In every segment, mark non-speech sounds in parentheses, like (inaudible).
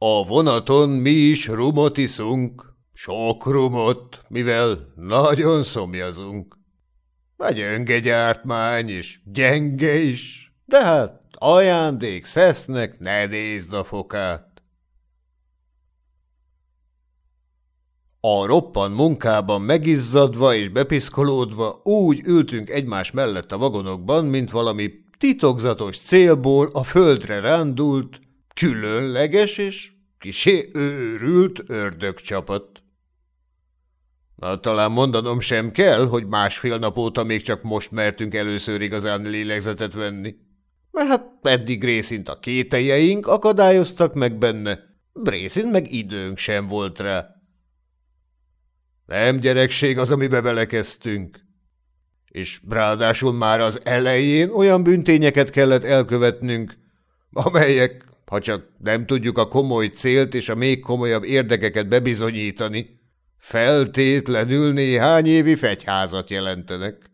A vonaton mi is rumot iszunk, sok rumot, mivel nagyon szomjazunk. A gyönge gyártmány is, gyenge is, de hát ajándék szesznek ne nézd a fokát. A roppan munkában megizzadva és bepiszkolódva úgy ültünk egymás mellett a vagonokban, mint valami titokzatos célból a földre rándult, különleges és kisé őrült ördögcsapat. Na, talán mondanom sem kell, hogy másfél nap óta még csak most mertünk először igazán lélegzetet venni. Mert hát eddig részint a kételjeink akadályoztak meg benne, részint meg időnk sem volt rá. Nem gyerekség az, amibe belekezdtünk. És ráadásul már az elején olyan büntényeket kellett elkövetnünk, amelyek, ha csak nem tudjuk a komoly célt és a még komolyabb érdekeket bebizonyítani, feltétlenül néhány évi fegyházat jelentenek.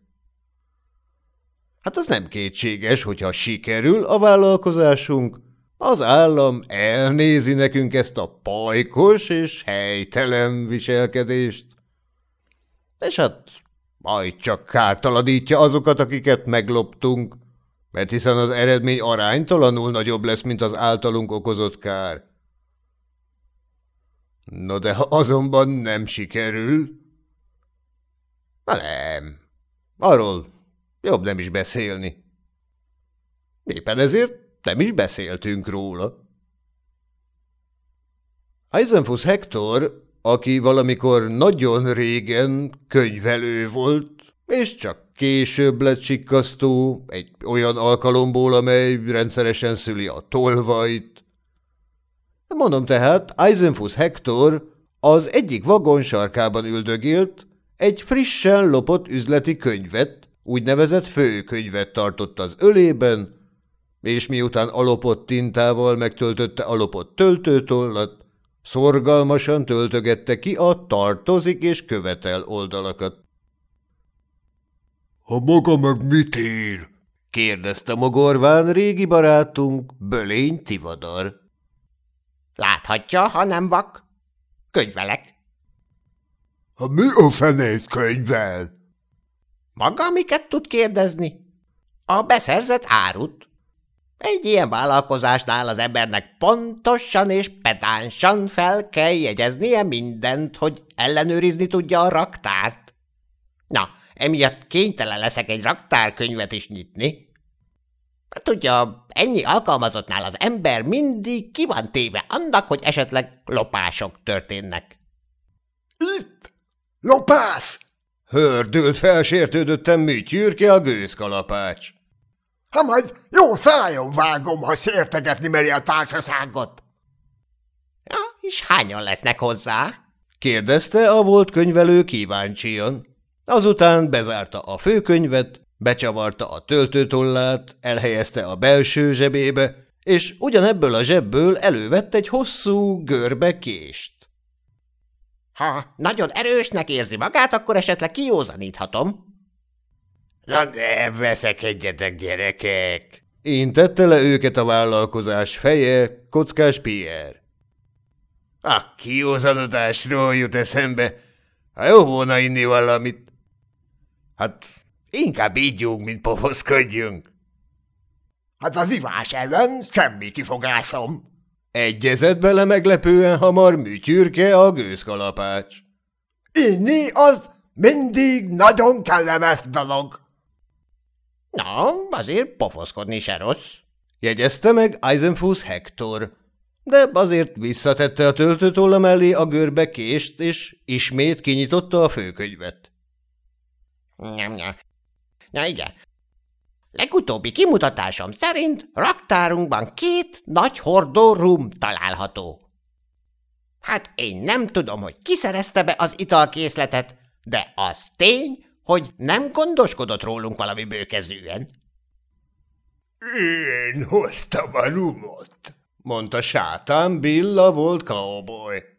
Hát az nem kétséges, hogyha sikerül a vállalkozásunk, az állam elnézi nekünk ezt a pajkos és helytelen viselkedést. És hát majd csak kártaladítja azokat, akiket megloptunk, mert hiszen az eredmény aránytalanul nagyobb lesz, mint az általunk okozott kár. No de ha azonban nem sikerül... Na nem, arról jobb nem is beszélni. Éppen ezért nem is beszéltünk róla. Eisenfuss Hector, aki valamikor nagyon régen könyvelő volt, és csak később lett sikkasztó egy olyan alkalomból, amely rendszeresen szüli a tolvajt, Mondom tehát, Eisenfuss Hector az egyik vagon sarkában üldögélt, egy frissen lopott üzleti könyvet, úgynevezett főkönyvet tartott az ölében, és miután alopott tintával megtöltötte alopott töltőtollat, szorgalmasan töltögette ki a tartozik és követel oldalakat. – A maga meg mit ír? – kérdezte mogorván régi barátunk, Bölény Tivadar. Láthatja, ha nem vak. Könyvelek. Ha mi a fenét könyvel? Maga miket tud kérdezni? A beszerzett árut. Egy ilyen vállalkozásnál az embernek pontosan és pedánsan fel kell jegyeznie mindent, hogy ellenőrizni tudja a raktárt. Na, emiatt kénytelen leszek egy raktárkönyvet is nyitni. Tudja, ennyi alkalmazottnál az ember mindig ki van téve annak, hogy esetleg lopások történnek. Itt? Lopász? Hördült felsértődöttem műtyürke a gőzkalapács. Ha majd jó szájon vágom, ha sértegetni meri a társaságot. Ja, és hányan lesznek hozzá? kérdezte a volt könyvelő kíváncsian. Azután bezárta a főkönyvet, Becsavarta a töltőtollát, elhelyezte a belső zsebébe, és ugyanebből a zsebből elővett egy hosszú görbe kést. Ha nagyon erősnek érzi magát, akkor esetleg kiózaníthatom. Na ne veszekedjetek, gyerekek! Intette le őket a vállalkozás feje, kockás Pierre. A kiózanodásról jut eszembe. Ha jó volna inni valamit. Hát Inkább ígyunk, mint pofoszkodjunk. Hát az ivás ellen semmi kifogásom. Egyezett bele meglepően hamar műtyürke a gőzkalapács. Inni az mindig nagyon kellemes dolog. Na, azért pofoszkodni se rossz, jegyezte meg Eisenfuss Hector, de azért visszatette a töltőtolla mellé a görbe kést, és ismét kinyitotta a főkönyvet. Nyom, nyom. Na igen. Legutóbbi kimutatásom szerint raktárunkban két nagy hordó rum található. Hát én nem tudom, hogy ki szerezte be az italkészletet, de az tény, hogy nem gondoskodott rólunk valami bőkezűen. Én hoztam a rumot, mondta sátán Billa volt cowboy.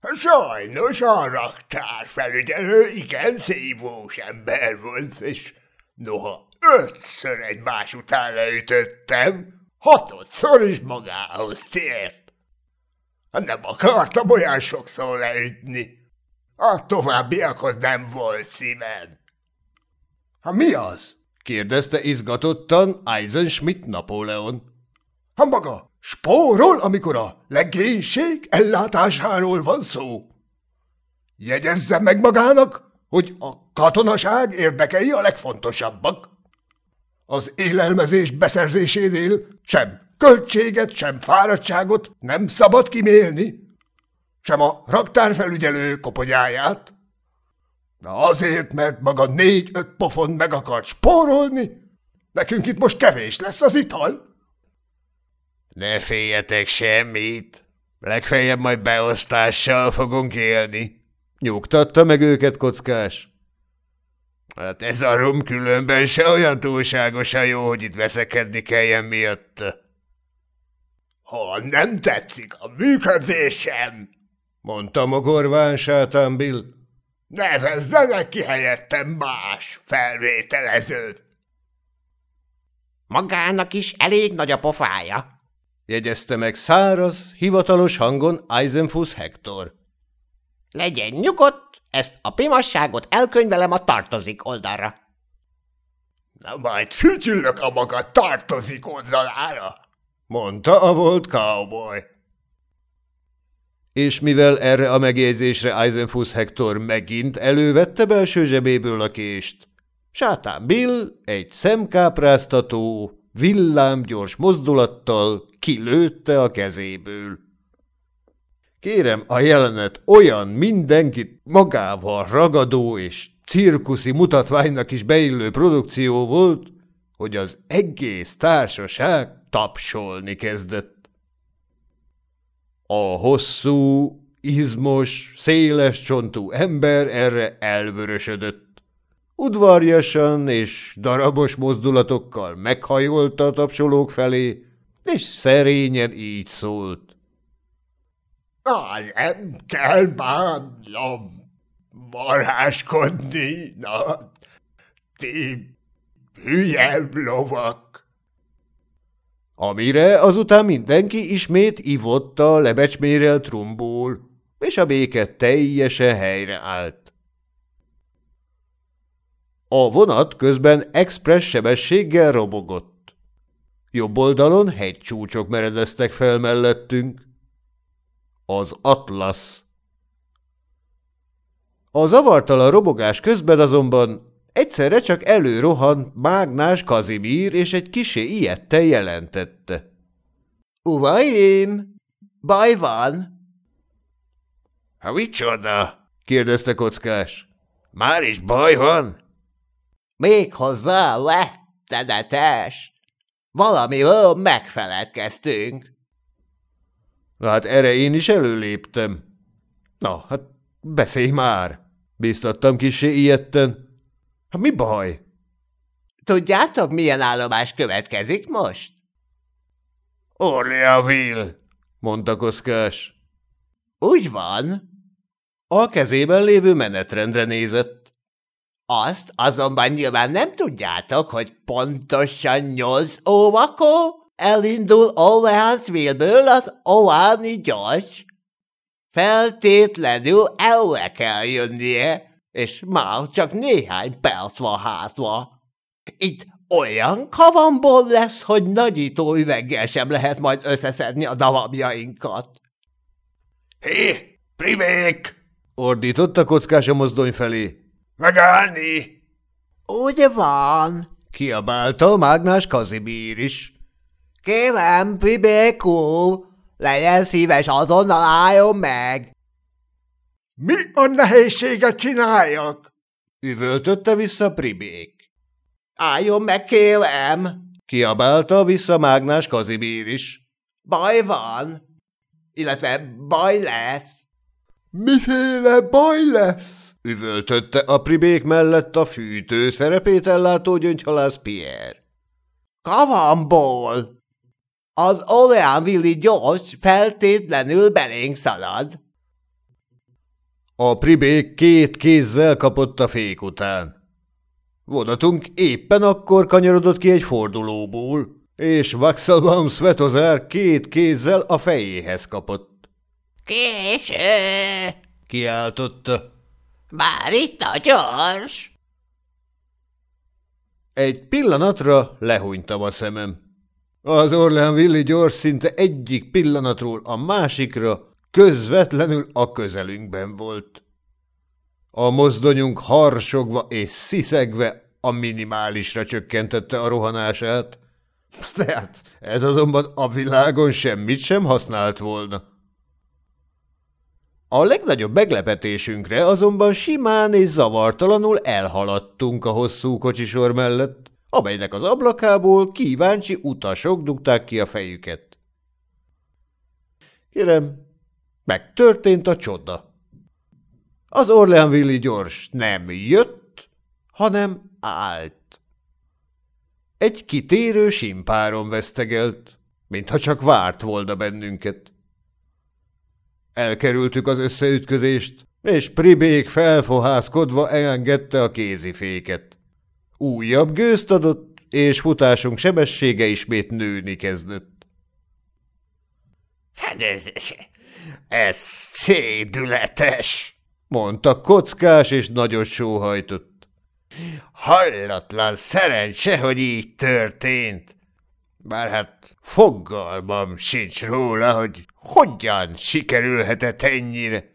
Sajnos a raktár felügyelő igen szívós ember volt, és noha ötször egymás után leütöttem, hatodszor is magához tért. Nem akartam olyan sokszor leütni. A továbbiakhoz nem volt szívem. Ha mi az? kérdezte izgatottan Eisenschmidt Napóleon. Ha maga spórol, amikor a legénység ellátásáról van szó. Jegyezze meg magának, hogy a katonaság érdekei a legfontosabbak. Az élelmezés beszerzésénél sem költséget, sem fáradtságot nem szabad kimélni, sem a raktárfelügyelő koponyáját. Na azért, mert maga négy-öt pofon meg akart spórolni, nekünk itt most kevés lesz az ital. Ne féljetek semmit, legfeljebb majd beosztással fogunk élni, nyugtatta meg őket kockás. Hát ez a rum különben se olyan túlságosan jó, hogy itt veszekedni kelljen miatt. Ha nem tetszik a működésem, mondta mogorván sátán Bill, nevezzenek ki helyettem más felvételezőt. Magának is elég nagy a pofája, jegyezte meg száraz, hivatalos hangon Eisenfuss Hector. Legyen nyugodt, ezt a pimasságot elkönyvelem a tartozik oldalra. Na majd fütyüllök a maga tartozik oldalára, mondta a volt cowboy. És mivel erre a megjegyzésre Eisenfuss Hector megint elővette belső zsebéből a kést, Sátán Bill egy szemkápráztató, villámgyors mozdulattal kilőtte a kezéből. Kérem, a jelenet olyan mindenkit magával ragadó és cirkuszi mutatványnak is beillő produkció volt, hogy az egész társaság tapsolni kezdett. A hosszú, izmos, széles csontú ember erre elvörösödött. Udvarjasan és darabos mozdulatokkal meghajolta a tapsolók felé, és szerényen így szólt. Nem kell bánnom maráskodni, na, ti hülye lovak. Amire azután mindenki ismét ivott a lebecsmérelt trumból, és a béke teljesen helyre állt. A vonat közben express sebességgel robogott. Jobb oldalon hegycsúcsok meredeztek fel mellettünk. Az Atlasz. A zavartalan robogás közben azonban egyszerre csak előrohant Mágnás Kazimír, és egy kisé ilyette jelentette. – Uvaim, baj van! – Ha micsoda? – kérdezte kockás. – Már is baj van? – Méghozzá vettedetes! Valamiről megfeledkeztünk. – Hát erre én is előléptem. Na, hát beszélj már! – biztattam kisé ilyetten. – Hát mi baj? – Tudjátok, milyen állomás következik most? – Orleaville! – mondta koszkás. – Úgy van. A kezében lévő menetrendre nézett. Azt azonban nyilván nem tudjátok, hogy pontosan nyolc óvakor elindul Orleansville-ből az Ováni gyors. Feltétlenül előre kell jönnie, és már csak néhány perc van hátra. Itt olyan kavamból lesz, hogy nagyító üveggel sem lehet majd összeszedni a davabjainkat. – Hé, primék! – ordított a kockás a mozdony felé. – Megállni! – Úgy van! – kiabálta a mágnás Kazibír is. – Kérem, primék úr, legyen szíves, azonnal álljon meg! – Mi a nehézséget csináljak? – üvöltötte vissza Pribék. – Álljon meg, kérem! – kiabálta vissza Mágnás Kazibír is. – Baj van, illetve baj lesz. – Miféle baj lesz? – üvöltötte a Pribék mellett a fűtő szerepét ellátó gyöngyhalász Pierre. – Kavamból! Az Oleánvilli gyors feltétlenül belénk szalad. A pribék két kézzel kapott a fék után. Vonatunk éppen akkor kanyarodott ki egy fordulóból, és Vaxelbaum Svetozár két kézzel a fejéhez kapott. Késő! kiáltotta. Már itt a gyors! Egy pillanatra lehúnytam a szemem. Az Orlean Willi gyors szinte egyik pillanatról a másikra közvetlenül a közelünkben volt. A mozdonyunk harsogva és sziszegve a minimálisra csökkentette a rohanását, tehát ez azonban a világon semmit sem használt volna. A legnagyobb meglepetésünkre azonban simán és zavartalanul elhaladtunk a hosszú kocsisor mellett, amelynek az ablakából kíváncsi utasok dugták ki a fejüket. Kérem, megtörtént a csoda. Az Orleanvilli gyors nem jött, hanem állt. Egy kitérő simpáron vesztegelt, mintha csak várt volna bennünket. Elkerültük az összeütközést, és Pribék felfohászkodva elengedte a kéziféket. Újabb gőzt adott, és futásunk sebessége ismét nőni kezdett. Ez, ez szédületes, mondta kockás, és nagyon sóhajtott. Hallatlan szerencse, hogy így történt. Bár hát fogalmam sincs róla, hogy hogyan sikerülhetett ennyire.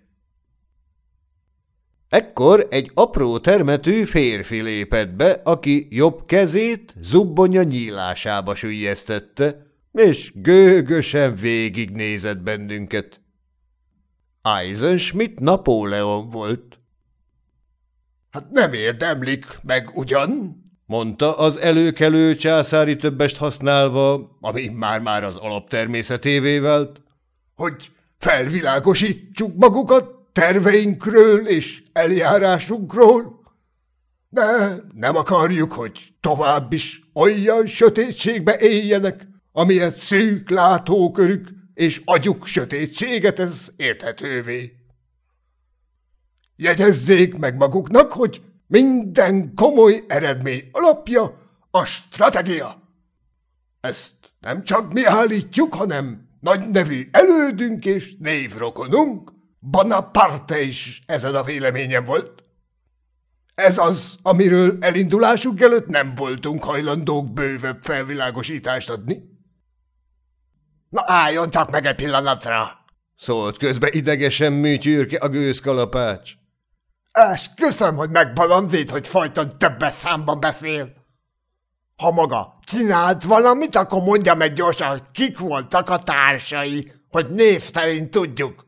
Ekkor egy apró termetű férfi lépett be, aki jobb kezét zubbonya nyílásába sülyeztette, és gőgösen végignézett bennünket. Eisenschmidt Napóleon volt. – Hát nem érdemlik meg ugyan? Mondta az előkelő császári többest használva, ami már-már az alaptermészetévé vált, hogy felvilágosítsuk magukat terveinkről és eljárásunkról, de nem akarjuk, hogy tovább is olyan sötétségbe éljenek, amilyet szűk látókörük és agyuk sötétséget ez érthetővé. Jegyezzék meg maguknak, hogy minden komoly eredmény alapja a stratégia. Ezt nem csak mi állítjuk, hanem nagy nevű elődünk és névrokonunk, Bonaparte is ezen a véleményen volt. Ez az, amiről elindulásuk előtt nem voltunk hajlandók bővebb felvilágosítást adni. Na álljontak meg egy pillanatra! Szólt közbe idegesen műtyűrke a gőzkalapács. Esküszöm, hogy megbalandít, hogy folyton többes számban beszél. Ha maga csinált valamit, akkor mondja meg gyorsan, hogy kik voltak a társai, hogy név szerint tudjuk.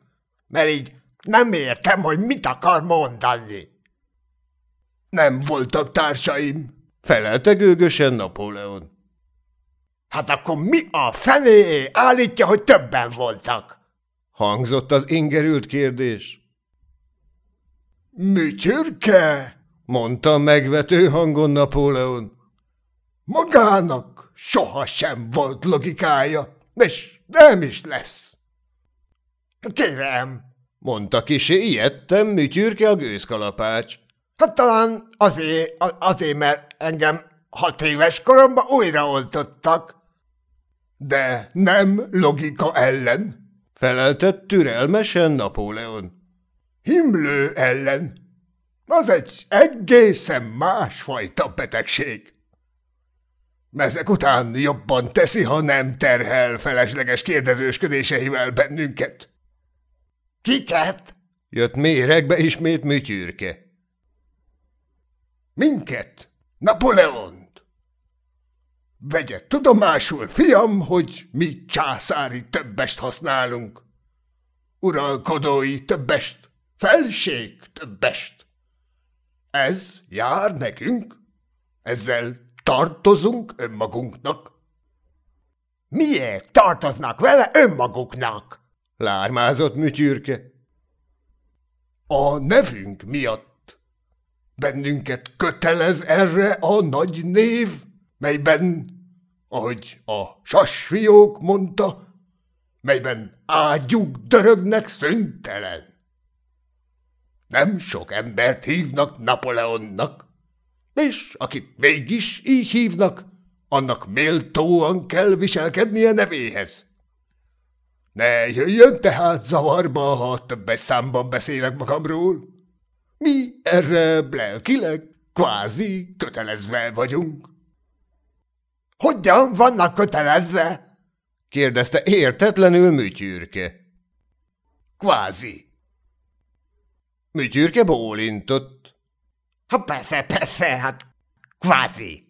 Mert így nem értem, hogy mit akar mondani. Nem voltak társaim, felelte gőgösen Napóleon. Hát akkor mi a fené állítja, hogy többen voltak? Hangzott az ingerült kérdés. Műtyürke, mondta megvető hangon Napóleon. Magának soha sem volt logikája, és nem is lesz. Kérem, mondta kisé ijedtem műtyürke a gőzkalapács. Hát talán azért, azért, mert engem hat éves koromban újraoltottak. De nem logika ellen, feleltett türelmesen Napóleon. Himlő ellen. Az egy egészen másfajta betegség. Ezek után jobban teszi, ha nem terhel felesleges kérdezősködéseivel bennünket. Kiket? Jött méregbe ismét műtyürke. Minket, Napoleont. Vegye tudomásul, fiam, hogy mi császári többest használunk. Uralkodói többest, felség többest. Ez jár nekünk, ezzel tartozunk önmagunknak. Miért tartoznak vele önmaguknak? Lármázott műtyürke. A nevünk miatt. Bennünket kötelez erre a nagy név, melyben, ahogy a sasfiók mondta, melyben ágyuk dörögnek szüntelen. Nem sok embert hívnak Napoleonnak, és akit mégis így hívnak, annak méltóan kell viselkednie nevéhez. Ne jöjjön tehát zavarba, ha többes számban beszélek magamról. Mi erre lelkileg, kvázi kötelezve vagyunk. Hogyan vannak kötelezve? kérdezte értetlenül műtyürke. Kvázi. Műtyürke bólintott. Ha persze, persze, hát kvázi.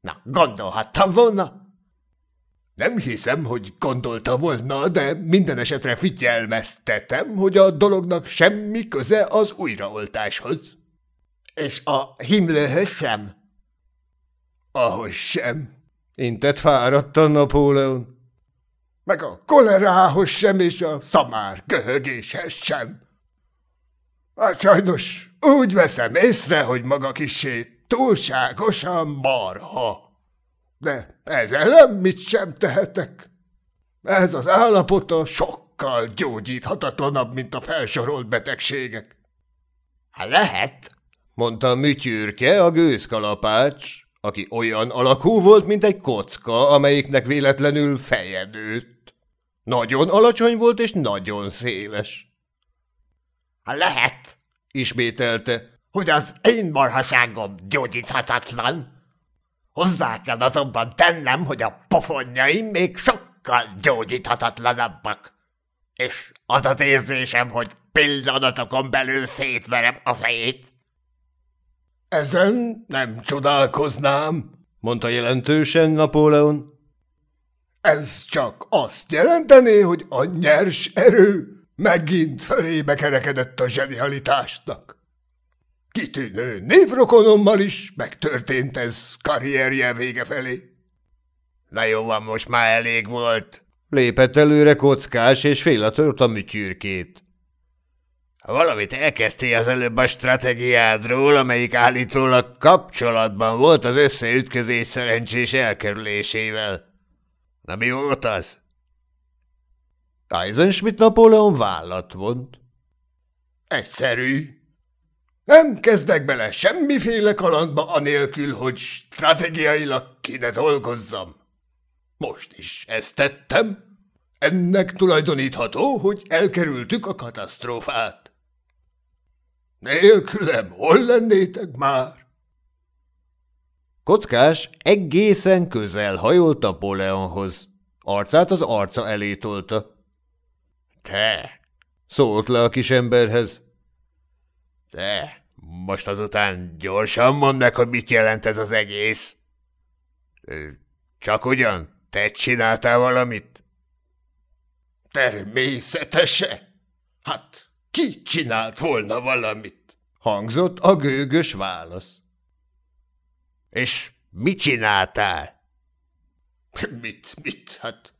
Na, gondolhattam volna. Nem hiszem, hogy gondolta volna, de minden esetre figyelmeztetem, hogy a dolognak semmi köze az újraoltáshoz. És a himlőhöz sem? Ahogy sem. Intett fáradtan Napóleon. Meg a kolerához sem, és a szamár köhögéshez sem. Hát sajnos úgy veszem észre, hogy maga kisé túlságosan marha. De ezzel nem mit sem tehetek. Ez az állapota sokkal gyógyíthatatlanabb, mint a felsorolt betegségek. Hát lehet, mondta a a gőzkalapács, aki olyan alakú volt, mint egy kocka, amelyiknek véletlenül feje nőtt. Nagyon alacsony volt és nagyon széles. Lehet, ismételte, hogy az én marhaságom gyógyíthatatlan. Hozzá kell azonban tennem, hogy a pofonjaim még sokkal gyógyíthatatlanabbak. És az az érzésem, hogy pillanatokon belül szétverem a fejét. Ezen nem csodálkoznám, mondta jelentősen Napóleon. Ez csak azt jelentené, hogy a nyers erő megint felébe kerekedett a zsenialitásnak. Kitűnő névrokonommal is megtörtént ez karrierje vége felé. Na jó van, most már elég volt. Lépett előre kockás, és félatört a műtyürkét. Valamit elkezdtél az előbb a stratégiádról, amelyik állítólag kapcsolatban volt az összeütközés szerencsés elkerülésével. Na mi volt az? Eisenschmidt Napóleon vállat vont. Egyszerű. Nem kezdek bele semmiféle kalandba anélkül, hogy stratégiailag kine dolgozzam. Most is ezt tettem. Ennek tulajdonítható, hogy elkerültük a katasztrófát. Nélkülem hol lennétek már? Kockás egészen közel hajolt Napóleonhoz. Arcát az arca elé tolta. – Te! – szólt le a kisemberhez. – Te! Most azután gyorsan mondd meg, hogy mit jelent ez az egész. – Csak ugyan? Te csináltál valamit? – Természetesen! Hát ki csinált volna valamit? Hangzott a gőgös válasz. És mit csináltál? Mit, mit? Hát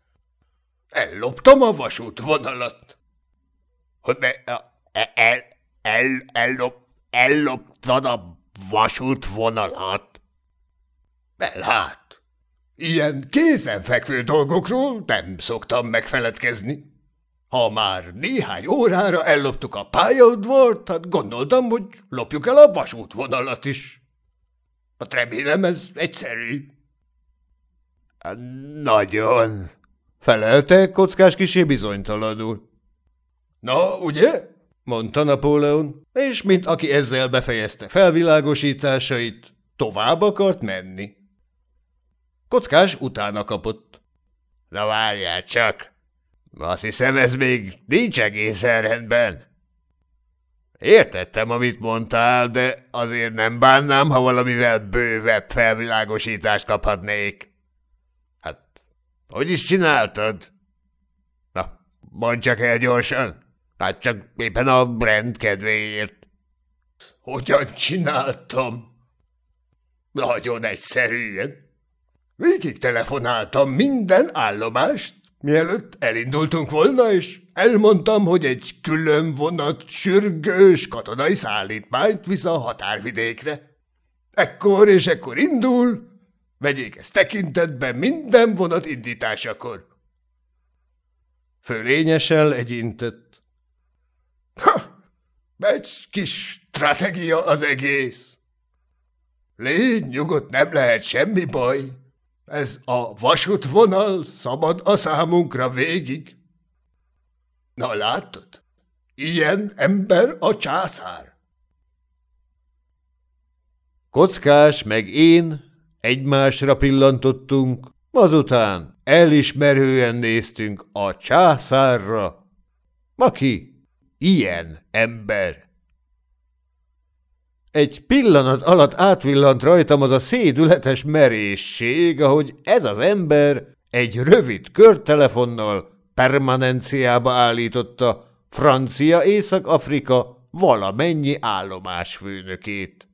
elloptam a vasútvonalat. Hogy me, el, el, el, ellop, elloptad a vasútvonalat? Well, hát, ilyen kézenfekvő dolgokról nem szoktam megfeledkezni. Ha már néhány órára elloptuk a pályaudvart, hát gondoltam, hogy lopjuk el a vasútvonalat is. Hát remélem ez egyszerű. Nagyon, felelte kockás kisé bizonytalanul. Na, ugye? mondta Napóleon, és mint aki ezzel befejezte felvilágosításait, tovább akart menni. Kockás utána kapott. Na várjál csak! Azt hiszem, ez még nincs egészen rendben. Értettem, amit mondtál, de azért nem bánnám, ha valamivel bővebb felvilágosítást kaphatnék. Hogy is csináltad? Na, mondd csak el gyorsan. Hát csak éppen a rend kedvéért. Hogyan csináltam? Nagyon egyszerűen. Végig telefonáltam minden állomást, mielőtt elindultunk volna, és elmondtam, hogy egy külön vonat sürgős katonai szállítmányt visz a határvidékre. Ekkor és ekkor indul, vegyék ezt tekintetbe minden vonat indításakor. Fölényesen legyintett. Ha! Egy kis stratégia az egész. Légy nyugodt, nem lehet semmi baj. Ez a vasútvonal szabad a számunkra végig. Na látod? Ilyen ember a császár. Kockás meg én egymásra pillantottunk, azután elismerően néztünk a császárra, aki ilyen ember. Egy pillanat alatt átvillant rajtam az a szédületes merészség, ahogy ez az ember egy rövid körtelefonnal permanenciába állította francia Észak-Afrika valamennyi állomásfőnökét.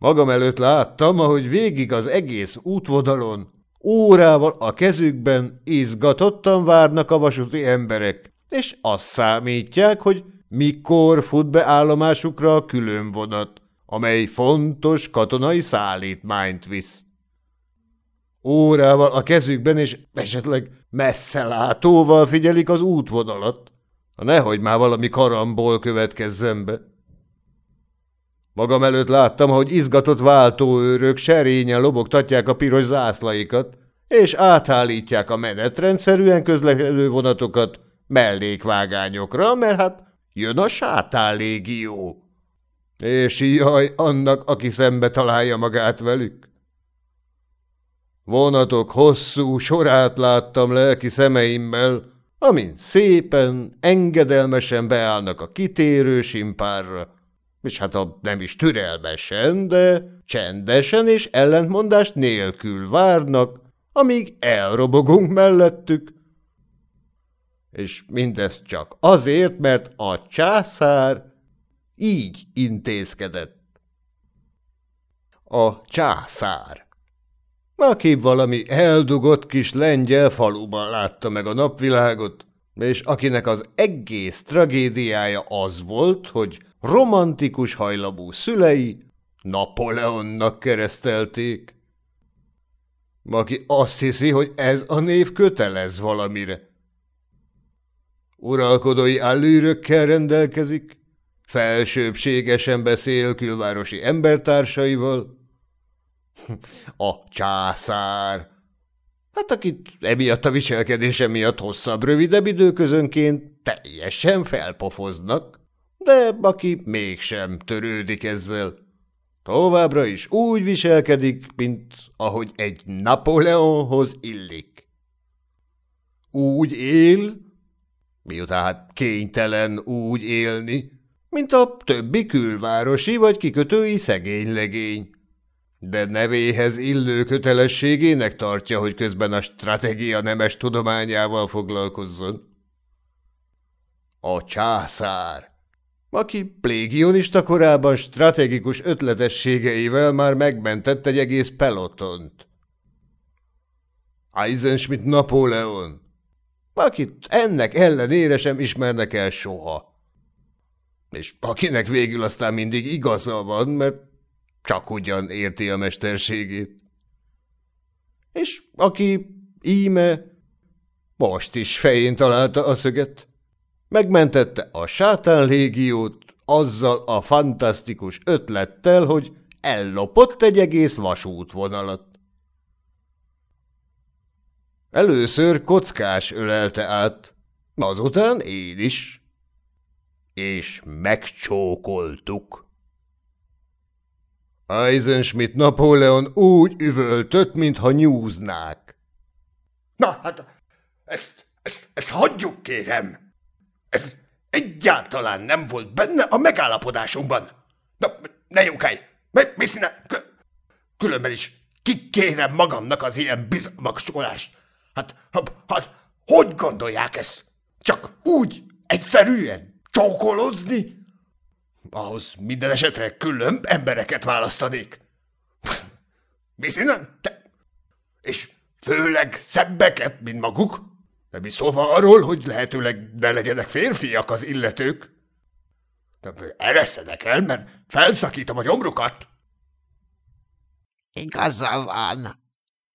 Magam előtt láttam, ahogy végig az egész útvonalon, órával a kezükben izgatottan várnak a vasúti emberek, és azt számítják, hogy mikor fut be állomásukra a külön vonat, amely fontos katonai szállítmányt visz. Órával a kezükben és esetleg messze látóval figyelik az útvonalat, nehogy már valami karamból következzen be. Magam előtt láttam, hogy izgatott váltóőrök serényen lobogtatják a piros zászlaikat, és átállítják a menetrendszerűen közlekedő vonatokat mellékvágányokra, mert hát jön a sátán légió. És jaj, annak, aki szembe találja magát velük. Vonatok hosszú sorát láttam lelki szemeimmel, amin szépen, engedelmesen beállnak a kitérő simpárra, és hát a nem is türelmesen, de csendesen és ellentmondást nélkül várnak, amíg elrobogunk mellettük. És mindezt csak azért, mert a császár így intézkedett. A császár aki valami eldugott kis lengyel faluban látta meg a napvilágot, és akinek az egész tragédiája az volt, hogy romantikus hajlamú szülei Napoleonnak keresztelték. Aki azt hiszi, hogy ez a név kötelez valamire. Uralkodói allűrökkel rendelkezik, felsőbségesen beszél külvárosi embertársaival, (laughs) a császár. Hát akit emiatt a viselkedése miatt hosszabb, rövidebb időközönként teljesen felpofoznak, de aki mégsem törődik ezzel. Továbbra is úgy viselkedik, mint ahogy egy Napóleonhoz illik. Úgy él, miután hát kénytelen úgy élni, mint a többi külvárosi vagy kikötői szegény legény de nevéhez illő kötelességének tartja, hogy közben a stratégia nemes tudományával foglalkozzon. A császár, aki plégionista korában stratégikus ötletességeivel már megmentett egy egész pelotont. Eisenschmidt Napóleon, akit ennek ellenére sem ismernek el soha. És akinek végül aztán mindig igaza van, mert csak ugyan érti a mesterségét. És aki íme most is fején találta a szöget, megmentette a sátán légiót azzal a fantasztikus ötlettel, hogy ellopott egy egész vasútvonalat. Először kockás ölelte át, azután én is. És megcsókoltuk. Eisenschmidt Napóleon úgy üvöltött, mintha nyúznák. Na, hát ezt, ezt, ezt hagyjuk, kérem. Ez egyáltalán nem volt benne a megállapodásunkban. Na, ne nyugálj! Mi, színe? Különben is kikérem magamnak az ilyen bizalmaskolást. Hát, hát, hogy gondolják ezt? Csak úgy, egyszerűen csókolozni? Ahhoz minden esetre külön embereket választanék. Innen? Te... És főleg szebbeket, mint maguk? Nem is szóval arról, hogy lehetőleg ne legyenek férfiak az illetők. De ereszedek el, mert felszakítom a gyomrukat. Igaza van,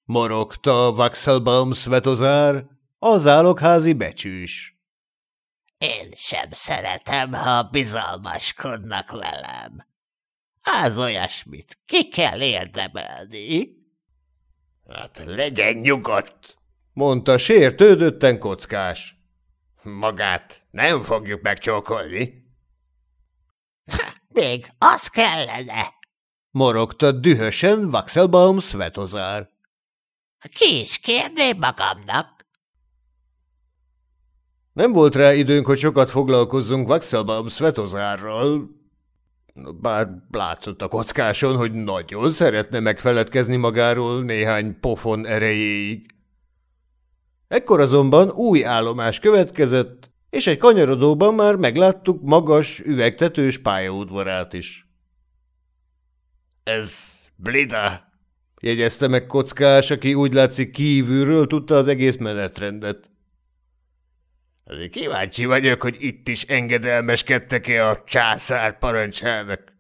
morogta Vaxelbaum Svetozár, az állokházi becsűs. Én sem szeretem, ha bizalmaskodnak velem. Az olyasmit ki kell érdemelni. Hát legyen nyugodt, mondta sértődötten kockás. Magát nem fogjuk megcsókolni. Még az kellene, morogta dühösen Vaxelbaum Svetozár. Ki is kérném magamnak. Nem volt rá időnk, hogy sokat foglalkozzunk Vaxelbaum Svetozárral, bár látszott a kockáson, hogy nagyon szeretne megfeledkezni magáról néhány pofon erejéig. Ekkor azonban új állomás következett, és egy kanyarodóban már megláttuk magas, üvegtetős pályaudvarát is. – Ez Blida! – jegyezte meg kockás, aki úgy látszik kívülről tudta az egész menetrendet. – Azért kíváncsi vagyok, hogy itt is engedelmeskedtek-e a császár parancsának.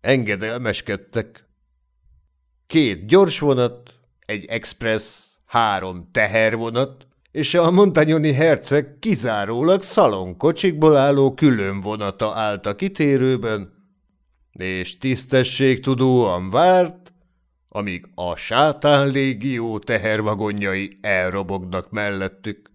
Engedelmeskedtek. Két gyors vonat, egy express, három tehervonat, és a Montagnoni herceg kizárólag szalonkocsikból álló külön vonata állt a kitérőben, és tisztességtudóan várt, amíg a sátán légió tehervagonjai elrobognak mellettük.